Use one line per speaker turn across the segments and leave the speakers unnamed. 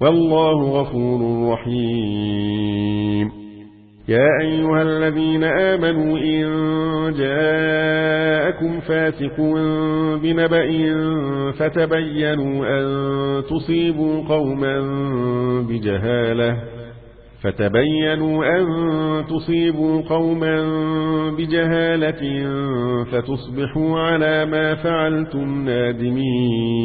والله غفور رحيم. يا أيها الذين آمنوا إن جاءكم فاسق بنبأ فتبينوا أن تصيبوا قوما بجهالة فتبينوا أن تصيبوا قوما بجهالة فتصبحوا على ما فعلتم نادمين.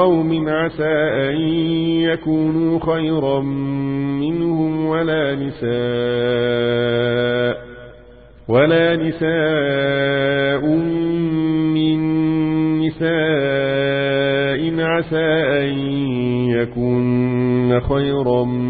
قوم عسى أن يكونوا خيرا منهم ولا نساء ولا نساء من نساء عسى أن يكون خيرا منهن